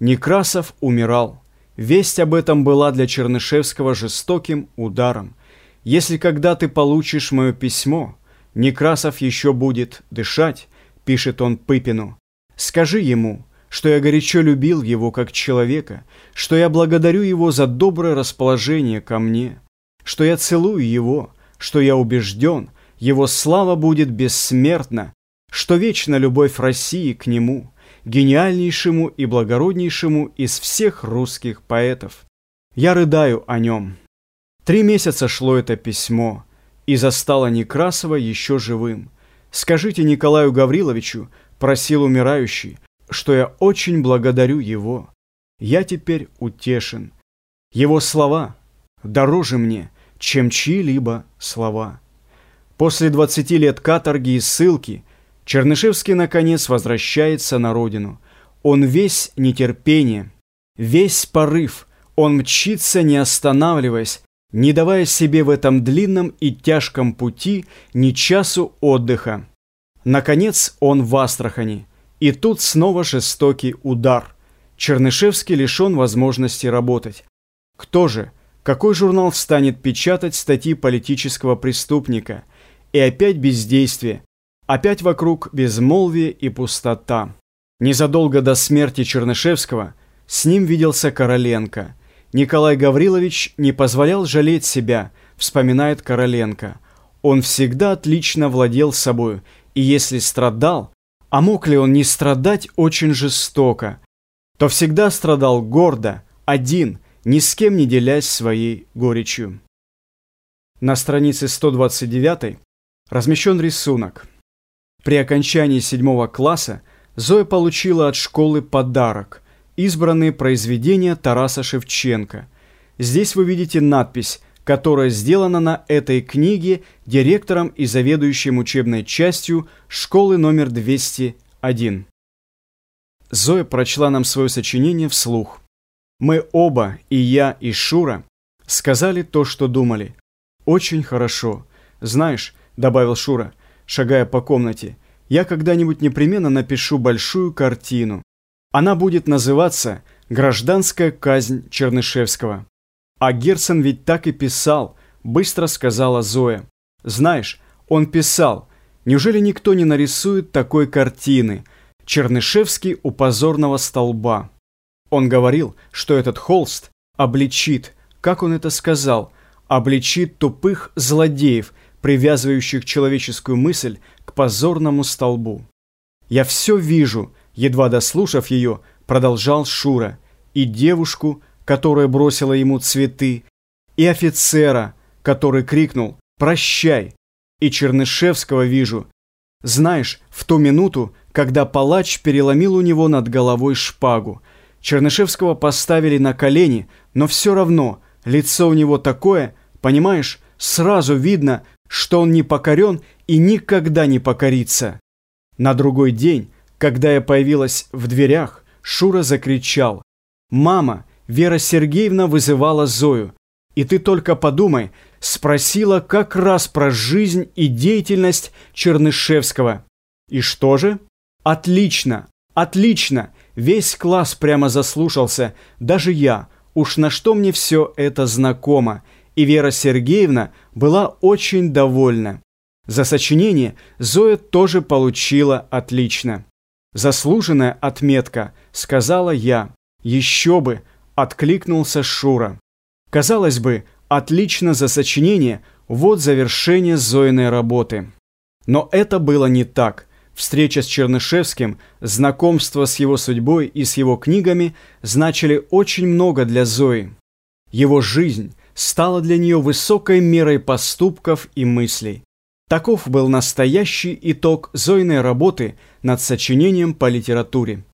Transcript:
Некрасов умирал. Весть об этом была для Чернышевского жестоким ударом. «Если когда ты получишь мое письмо, Некрасов еще будет дышать», — пишет он Пыпину, — «скажи ему, что я горячо любил его как человека, что я благодарю его за доброе расположение ко мне, что я целую его, что я убежден, его слава будет бессмертна, что вечна любовь России к нему» гениальнейшему и благороднейшему из всех русских поэтов. Я рыдаю о нем. Три месяца шло это письмо, и застало Некрасова еще живым. «Скажите Николаю Гавриловичу», — просил умирающий, «что я очень благодарю его. Я теперь утешен. Его слова дороже мне, чем чьи-либо слова». После двадцати лет каторги и ссылки Чернышевский, наконец, возвращается на родину. Он весь нетерпение, весь порыв, он мчится, не останавливаясь, не давая себе в этом длинном и тяжком пути ни часу отдыха. Наконец он в Астрахани, и тут снова жестокий удар. Чернышевский лишен возможности работать. Кто же, какой журнал станет печатать статьи политического преступника? И опять бездействие, Опять вокруг безмолвие и пустота. Незадолго до смерти Чернышевского с ним виделся Короленко. Николай Гаврилович не позволял жалеть себя, вспоминает Короленко. Он всегда отлично владел собою, и если страдал, а мог ли он не страдать очень жестоко, то всегда страдал гордо, один, ни с кем не делясь своей горечью. На странице 129 размещен рисунок – при окончании седьмого класса Зоя получила от школы подарок – избранные произведения Тараса Шевченко. Здесь вы видите надпись, которая сделана на этой книге директором и заведующим учебной частью школы номер 201. Зоя прочла нам свое сочинение вслух. Мы оба, и я, и Шура, сказали то, что думали. Очень хорошо. Знаешь, добавил Шура, шагая по комнате, я когда-нибудь непременно напишу большую картину. Она будет называться «Гражданская казнь Чернышевского». А Герцен ведь так и писал, быстро сказала Зоя. Знаешь, он писал, неужели никто не нарисует такой картины «Чернышевский у позорного столба». Он говорил, что этот холст обличит, как он это сказал, обличит тупых злодеев – привязывающих человеческую мысль к позорному столбу. «Я все вижу», едва дослушав ее, продолжал Шура, и девушку, которая бросила ему цветы, и офицера, который крикнул «Прощай!» и Чернышевского вижу. Знаешь, в ту минуту, когда палач переломил у него над головой шпагу, Чернышевского поставили на колени, но все равно лицо у него такое, понимаешь, сразу видно, что он не покорен и никогда не покорится. На другой день, когда я появилась в дверях, Шура закричал. «Мама, Вера Сергеевна вызывала Зою. И ты только подумай, спросила как раз про жизнь и деятельность Чернышевского. И что же? Отлично, отлично. Весь класс прямо заслушался, даже я. Уж на что мне все это знакомо и Вера Сергеевна была очень довольна. За сочинение Зоя тоже получила отлично. «Заслуженная отметка», — сказала я. «Еще бы», — откликнулся Шура. Казалось бы, отлично за сочинение, вот завершение Зоиной работы. Но это было не так. Встреча с Чернышевским, знакомство с его судьбой и с его книгами значили очень много для Зои. Его жизнь, стало для нее высокой мерой поступков и мыслей. Таков был настоящий итог Зойной работы над сочинением по литературе.